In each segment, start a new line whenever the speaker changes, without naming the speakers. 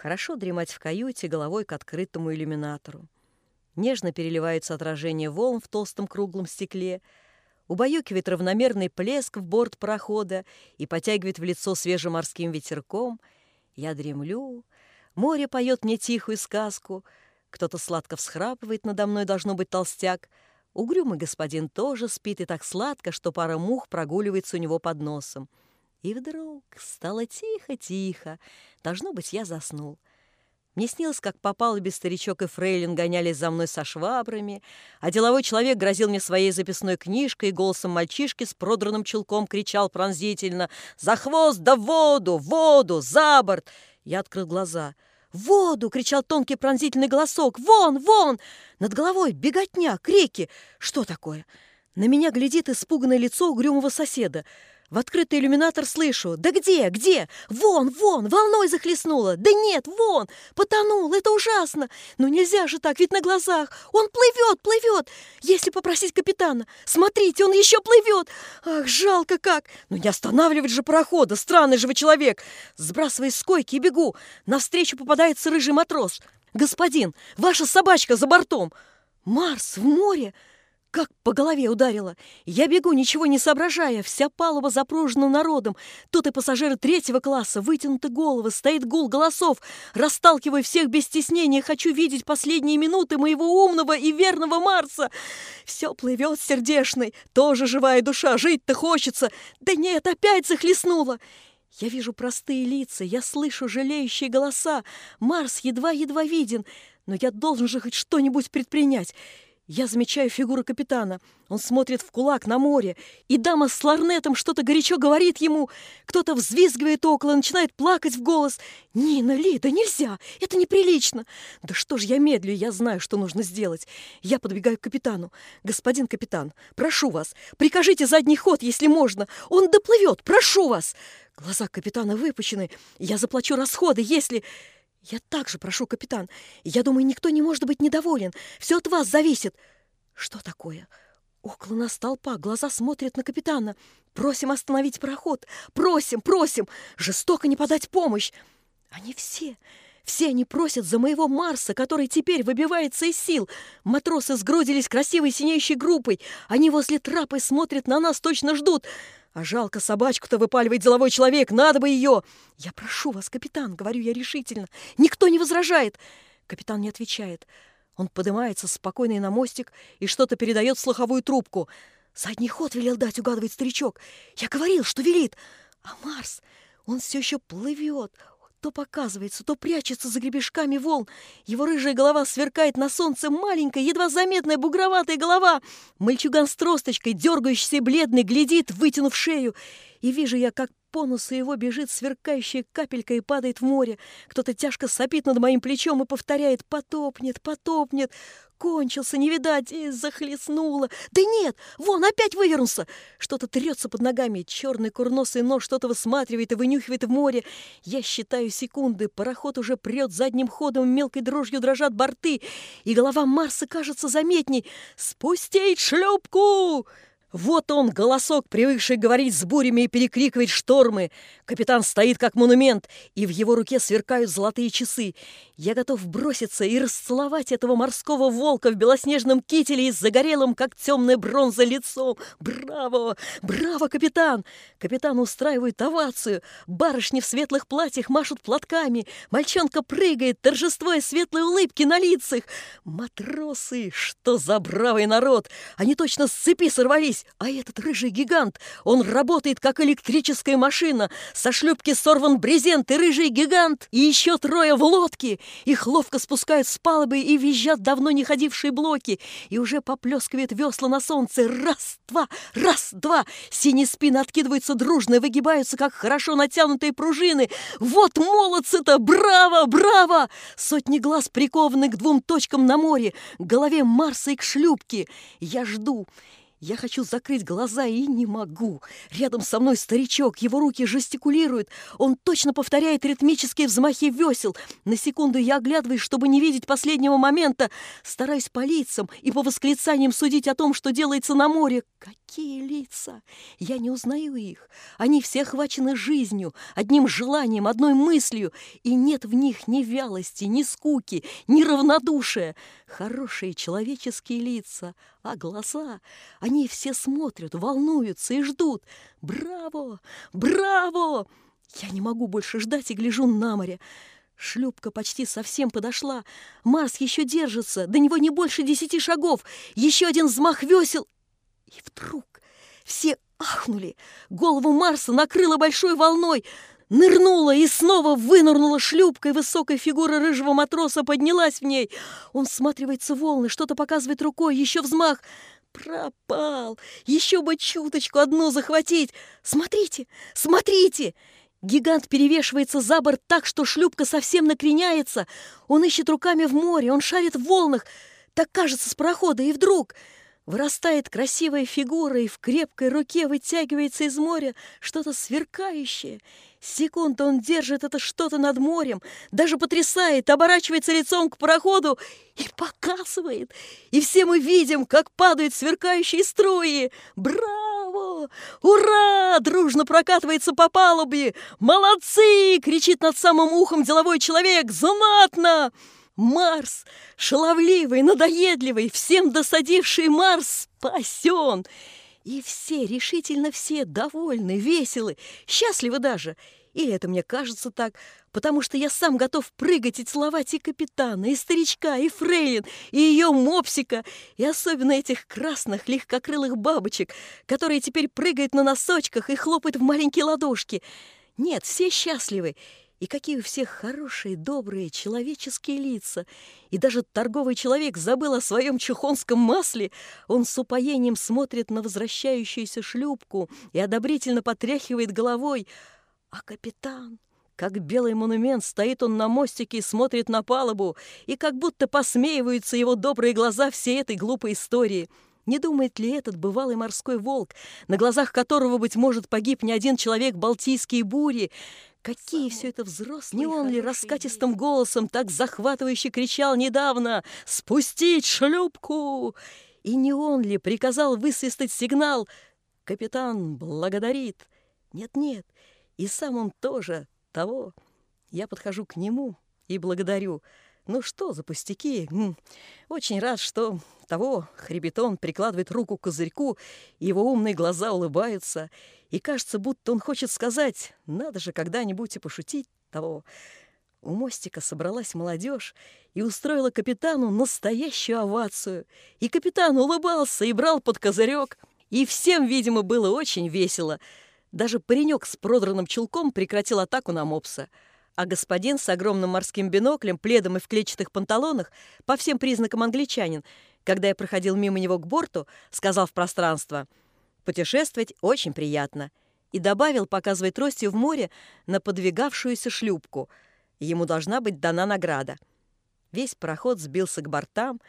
Хорошо дремать в каюте головой к открытому иллюминатору. Нежно переливаются отражения волн в толстом круглом стекле, убаюкивает равномерный плеск в борт прохода и потягивает в лицо свежим морским ветерком. Я дремлю, море поет мне тихую сказку, кто-то сладко всхрапывает надо мной, должно быть толстяк, Угрюмый господин тоже спит и так сладко, что пара мух прогуливается у него под носом. И вдруг стало тихо-тихо. Должно быть, я заснул. Мне снилось, как по палубе старичок и фрейлин гонялись за мной со швабрами, а деловой человек грозил мне своей записной книжкой и голосом мальчишки с продранным чулком кричал пронзительно «За хвост да воду! воду! За борт!» Я открыл глаза — «Воду!» — кричал тонкий пронзительный голосок. «Вон! Вон!» Над головой беготня, крики. Что такое? На меня глядит испуганное лицо угрюмого соседа. В открытый иллюминатор слышу. «Да где? Где? Вон, вон! Волной захлестнуло! Да нет, вон! Потонул! Это ужасно! Ну нельзя же так, ведь на глазах! Он плывет, плывет! Если попросить капитана! Смотрите, он еще плывет! Ах, жалко как! Ну не останавливать же парохода! Странный же вы человек! Сбрасывай с койки и бегу! Навстречу попадается рыжий матрос. «Господин, ваша собачка за бортом!» «Марс в море!» Как по голове ударило. Я бегу, ничего не соображая, вся палуба запружена народом. Тут и пассажиры третьего класса, вытянуты головы, стоит гул голосов. Расталкивая всех без стеснения, хочу видеть последние минуты моего умного и верного Марса. Все плывет сердешный, тоже живая душа, жить-то хочется. Да нет, опять захлестнула. Я вижу простые лица, я слышу жалеющие голоса. Марс едва-едва виден, но я должен же хоть что-нибудь предпринять. Я замечаю фигуру капитана. Он смотрит в кулак на море, и дама с ларнетом что-то горячо говорит ему. Кто-то взвизгивает около, начинает плакать в голос. «Нина, Лида, нельзя! Это неприлично!» «Да что ж я медлю, я знаю, что нужно сделать!» Я подбегаю к капитану. «Господин капитан, прошу вас, прикажите задний ход, если можно! Он доплывет, прошу вас!» Глаза капитана выпучены. «Я заплачу расходы, если...» «Я также прошу, капитан. Я думаю, никто не может быть недоволен. Все от вас зависит». «Что такое?» Около нас толпа, глаза смотрят на капитана. «Просим остановить пароход! Просим, просим! Жестоко не подать помощь!» Они все, все они просят за моего Марса, который теперь выбивается из сил. Матросы сгрудились красивой синеющей группой. Они возле трапы смотрят на нас, точно ждут. А жалко собачку-то выпаливает деловой человек, надо бы ее. Я прошу вас, капитан, говорю я решительно. Никто не возражает. Капитан не отвечает. Он поднимается спокойный на мостик и что-то передает в слуховую трубку. Задний ход велел дать, угадывает старичок. Я говорил, что велит. А Марс, он все еще плывет, то показывается, то прячется за гребешками волн. Его рыжая голова сверкает на солнце, маленькая, едва заметная бугроватая голова. Мальчуган с тросточкой, дергающийся бледный, глядит, вытянув шею. И вижу я, как по носу его бежит сверкающая капелька и падает в море. Кто-то тяжко сопит над моим плечом и повторяет «потопнет, потопнет». Кончился, не видать, и захлестнуло. Да нет, вон, опять вывернулся. Что-то трется под ногами. Черный курносый нож что-то высматривает и вынюхивает в море. Я считаю секунды. Пароход уже прет задним ходом, мелкой дрожью дрожат борты, и голова Марса кажется заметней. «Спустить шлюпку!» Вот он, голосок, привыкший говорить с бурями и перекрикивать штормы. Капитан стоит как монумент, и в его руке сверкают золотые часы. Я готов броситься и расцеловать этого морского волка в белоснежном кителе и с загорелым, как темная бронза, лицом. Браво! Браво, капитан! Капитан устраивает овацию. Барышни в светлых платьях машут платками. Мальчонка прыгает, торжествуя светлые улыбки на лицах. Матросы! Что за бравый народ! Они точно с цепи сорвались здесь, а этот рыжий гигант, он работает как электрическая машина. Со шлюпки сорван брезент и рыжий гигант, и еще трое в лодке. Их ловко спускают с палубы и визжат давно не ходившие блоки, и уже поплескивает весла на солнце. Раз, два, раз, два. Синие спины откидываются дружно и выгибаются, как хорошо натянутые пружины. Вот молодцы-то! Браво, браво! Сотни глаз прикованы к двум точкам на море, к голове Марса и к шлюпке. Я жду, Я хочу закрыть глаза и не могу. Рядом со мной старичок, его руки жестикулируют. Он точно повторяет ритмические взмахи весел. На секунду я оглядываюсь, чтобы не видеть последнего момента. Стараюсь по лицам и по восклицаниям судить о том, что делается на море. Какие лица! Я не узнаю их. Они все охвачены жизнью, одним желанием, одной мыслью. И нет в них ни вялости, ни скуки, ни равнодушия. Хорошие человеческие лица, а глаза... Они все смотрят, волнуются и ждут. Браво! Браво! Я не могу больше ждать и гляжу на море. Шлюпка почти совсем подошла. Марс еще держится, до него не больше десяти шагов. Еще один взмах весел. И вдруг все ахнули. Голову Марса накрыло большой волной. Нырнула и снова вынырнула шлюпкой. Высокая фигура рыжего матроса поднялась в ней. Он всматривается в волны, что-то показывает рукой. Еще взмах. Пропал! Еще бы чуточку одну захватить! Смотрите! Смотрите! Гигант перевешивается за борт так, что шлюпка совсем накреняется. Он ищет руками в море, он шарит в волнах. Так кажется с прохода, и вдруг вырастает красивая фигура, и в крепкой руке вытягивается из моря что-то сверкающее. Секунду он держит это что-то над морем, даже потрясает, оборачивается лицом к пароходу и показывает. И все мы видим, как падают сверкающие струи. Браво! Ура! Дружно прокатывается по палубе. Молодцы! Кричит над самым ухом деловой человек. Знатно! Марс, шаловливый, надоедливый, всем досадивший Марс спасен. И все, решительно все, довольны, веселы, счастливы даже. И это мне кажется так, потому что я сам готов прыгать и целовать и капитана, и старичка, и фрейлин, и ее мопсика, и особенно этих красных легкокрылых бабочек, которые теперь прыгают на носочках и хлопают в маленькие ладошки. Нет, все счастливы, и какие у всех хорошие, добрые, человеческие лица. И даже торговый человек забыл о своем чухонском масле. Он с упоением смотрит на возвращающуюся шлюпку и одобрительно потряхивает головой. А капитан... Как белый монумент стоит он на мостике и смотрит на палубу, и как будто посмеиваются его добрые глаза всей этой глупой истории. Не думает ли этот бывалый морской волк, на глазах которого, быть может, погиб не один человек Балтийские бури, Какие все это взрослые, Не он ли раскатистым голосом так захватывающе кричал недавно «Спустить шлюпку!» И не он ли приказал высвистать сигнал «Капитан благодарит!» Нет-нет, и сам он тоже того. Я подхожу к нему и благодарю. Ну что за пустяки? Очень рад, что того хребетон прикладывает руку к козырьку, его умные глаза улыбаются — и кажется, будто он хочет сказать, надо же когда-нибудь и пошутить того. У мостика собралась молодежь и устроила капитану настоящую овацию. И капитан улыбался и брал под козырек. И всем, видимо, было очень весело. Даже паренек с продранным чулком прекратил атаку на мопса. А господин с огромным морским биноклем, пледом и в клетчатых панталонах, по всем признакам англичанин, когда я проходил мимо него к борту, сказал в пространство — Путешествовать очень приятно. И добавил, показывая тростью в море на подвигавшуюся шлюпку. Ему должна быть дана награда. Весь пароход сбился к бортам,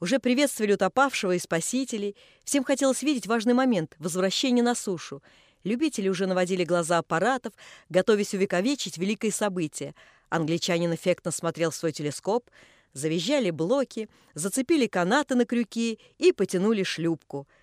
уже приветствовали утопавшего и спасителей. Всем хотелось видеть важный момент — возвращение на сушу. Любители уже наводили глаза аппаратов, готовясь увековечить великое событие. Англичанин эффектно смотрел в свой телескоп, завизжали блоки, зацепили канаты на крюки и потянули шлюпку —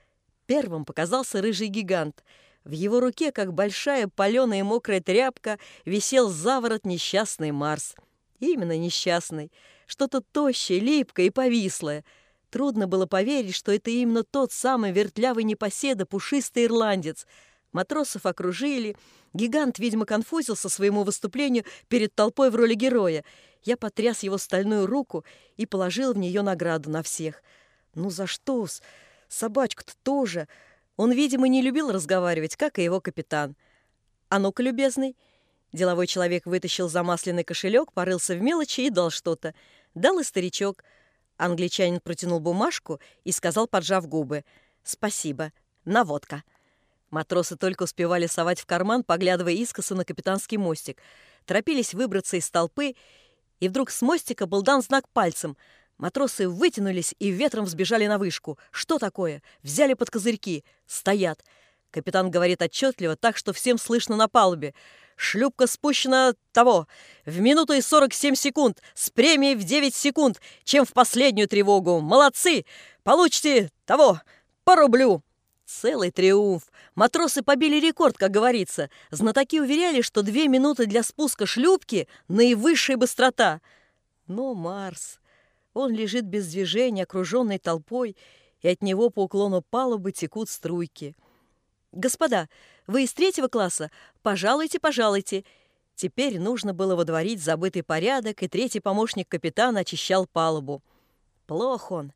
Первым показался рыжий гигант. В его руке, как большая паленая мокрая тряпка, висел заворот несчастный Марс. Именно несчастный. Что-то тощее, липкое и повислое. Трудно было поверить, что это именно тот самый вертлявый непоседа, пушистый ирландец. Матросов окружили. Гигант, видимо, конфузился своему выступлению перед толпой в роли героя. Я потряс его стальную руку и положил в нее награду на всех. «Ну за что-с?» Собачку-то тоже. Он, видимо, не любил разговаривать, как и его капитан. «А ну-ка, любезный!» Деловой человек вытащил замасленный кошелек, порылся в мелочи и дал что-то. Дал и старичок. Англичанин протянул бумажку и сказал, поджав губы, «Спасибо. Наводка». Матросы только успевали совать в карман, поглядывая искоса на капитанский мостик. Торопились выбраться из толпы, и вдруг с мостика был дан знак пальцем. Матросы вытянулись и ветром взбежали на вышку. Что такое? Взяли под козырьки. Стоят. Капитан говорит отчетливо, так что всем слышно на палубе. Шлюпка спущена того в минуту и 47 секунд с премией в 9 секунд, чем в последнюю тревогу. Молодцы! Получите того по рублю. Целый триумф. Матросы побили рекорд, как говорится. Знатоки уверяли, что две минуты для спуска шлюпки – наивысшая быстрота. Но Марс... Он лежит без движения, окруженный толпой, и от него по уклону палубы текут струйки. «Господа, вы из третьего класса? Пожалуйте, пожалуйте!» Теперь нужно было водворить забытый порядок, и третий помощник капитана очищал палубу. Плох он.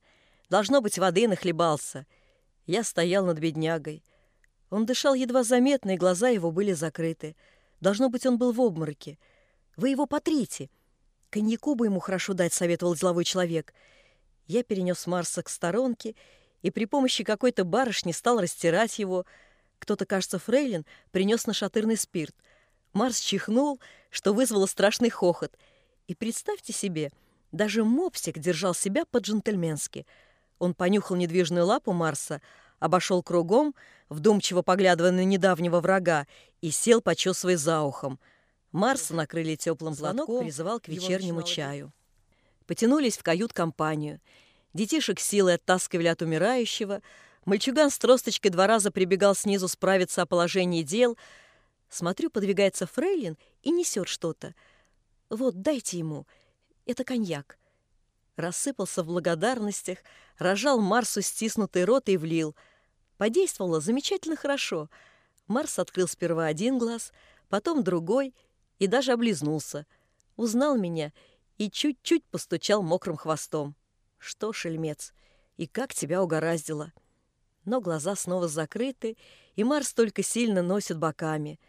Должно быть, воды нахлебался. Я стоял над беднягой. Он дышал едва заметно, и глаза его были закрыты. Должно быть, он был в обмороке. Вы его потрите. Коньяку бы ему хорошо дать, советовал деловой человек. Я перенес Марса к сторонке и при помощи какой-то барышни стал растирать его. Кто-то, кажется, фрейлин, принес нашатырный спирт. Марс чихнул, что вызвало страшный хохот. И представьте себе, даже мопсик держал себя по-джентльменски — он понюхал недвижную лапу Марса, обошел кругом, вдумчиво поглядывая на недавнего врага, и сел, почесывая за ухом. Марса накрыли теплым платком, призывал к вечернему чаю. Потянулись в кают-компанию. Детишек силой оттаскивали от умирающего. Мальчуган с тросточкой два раза прибегал снизу справиться о положении дел. Смотрю, подвигается фрейлин и несет что-то. Вот, дайте ему. Это коньяк рассыпался в благодарностях, рожал Марсу стиснутый рот и влил. Подействовало замечательно хорошо. Марс открыл сперва один глаз, потом другой и даже облизнулся. Узнал меня и чуть-чуть постучал мокрым хвостом. Что, шельмец, и как тебя угораздило? Но глаза снова закрыты, и Марс только сильно носит боками.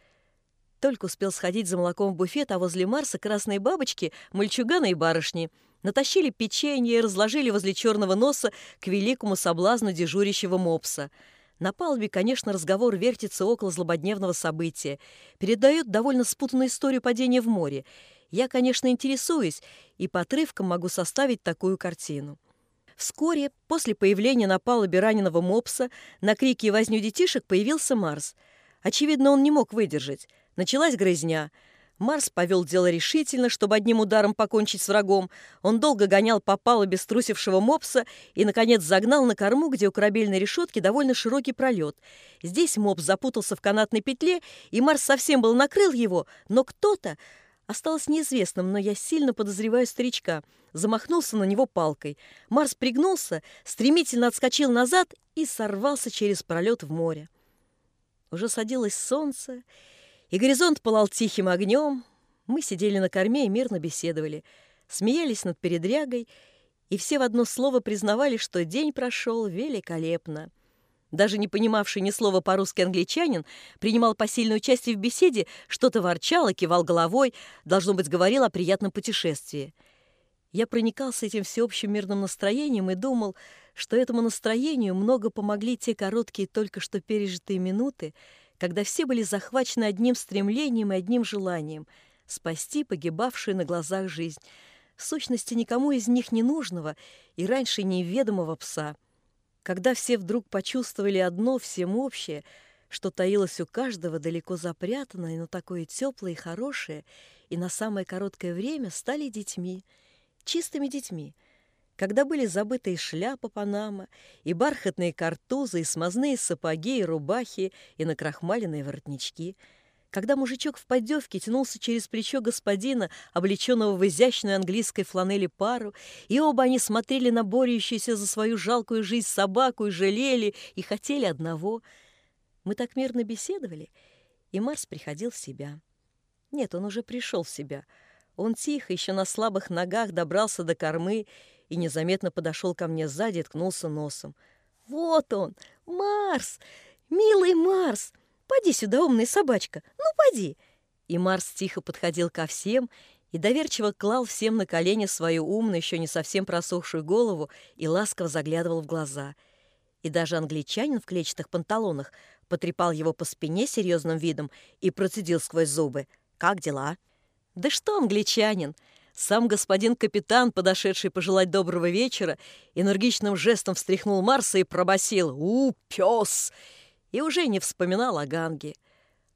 Только успел сходить за молоком в буфет, а возле Марса красные бабочки, мальчугана и барышни — натащили печенье и разложили возле черного носа к великому соблазну дежурящего мопса. На палубе, конечно, разговор вертится около злободневного события. Передает довольно спутанную историю падения в море. Я, конечно, интересуюсь, и по отрывкам могу составить такую картину. Вскоре, после появления на палубе раненого мопса, на крики и возню детишек появился Марс. Очевидно, он не мог выдержать. Началась грызня — Марс повел дело решительно, чтобы одним ударом покончить с врагом. Он долго гонял по палубе струсившего мопса и, наконец, загнал на корму, где у корабельной решетки довольно широкий пролет. Здесь мопс запутался в канатной петле, и Марс совсем был накрыл его, но кто-то, осталось неизвестным, но я сильно подозреваю старичка, замахнулся на него палкой. Марс пригнулся, стремительно отскочил назад и сорвался через пролет в море. Уже садилось солнце, и горизонт пылал тихим огнем. Мы сидели на корме и мирно беседовали, смеялись над передрягой, и все в одно слово признавали, что день прошел великолепно. Даже не понимавший ни слова по-русски англичанин принимал посильное участие в беседе, что-то ворчал и кивал головой, должно быть, говорил о приятном путешествии. Я проникался этим всеобщим мирным настроением и думал, что этому настроению много помогли те короткие только что пережитые минуты, когда все были захвачены одним стремлением и одним желанием — спасти погибавшую на глазах жизнь, в сущности никому из них не нужного и раньше неведомого пса. Когда все вдруг почувствовали одно всем общее, что таилось у каждого далеко запрятанное, но такое теплое и хорошее, и на самое короткое время стали детьми, чистыми детьми — когда были забыты и шляпа Панама, и бархатные картузы, и смазные сапоги, и рубахи, и накрахмаленные воротнички, когда мужичок в поддевке тянулся через плечо господина, облеченного в изящную английской фланели пару, и оба они смотрели на борющуюся за свою жалкую жизнь собаку и жалели, и хотели одного. Мы так мирно беседовали, и Марс приходил в себя. Нет, он уже пришел в себя. Он тихо, еще на слабых ногах добрался до кормы и незаметно подошел ко мне сзади и ткнулся носом. «Вот он! Марс! Милый Марс! Поди сюда, умная собачка! Ну, поди!» И Марс тихо подходил ко всем и доверчиво клал всем на колени свою умную, еще не совсем просохшую голову и ласково заглядывал в глаза. И даже англичанин в клетчатых панталонах потрепал его по спине серьезным видом и процедил сквозь зубы. «Как дела?» «Да что англичанин? Сам господин капитан, подошедший пожелать доброго вечера, энергичным жестом встряхнул Марса и пробасил «У, пес!» и уже не вспоминал о Ганге.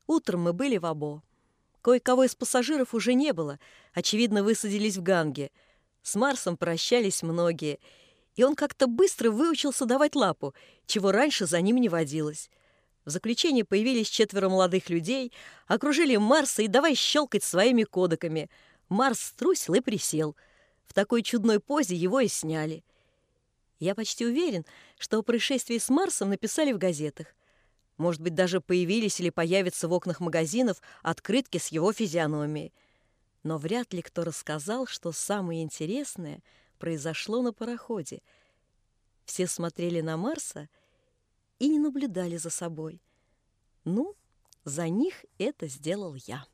Утром мы были в Або. Кое-кого из пассажиров уже не было, очевидно, высадились в Ганге. С Марсом прощались многие, и он как-то быстро выучился давать лапу, чего раньше за ним не водилось. В заключение появились четверо молодых людей, окружили Марса и давай щелкать своими кодеками. Марс струсил и присел. В такой чудной позе его и сняли. Я почти уверен, что о происшествии с Марсом написали в газетах. Может быть, даже появились или появятся в окнах магазинов открытки с его физиономией. Но вряд ли кто рассказал, что самое интересное произошло на пароходе. Все смотрели на Марса — и не наблюдали за собой. Ну, за них это сделал я.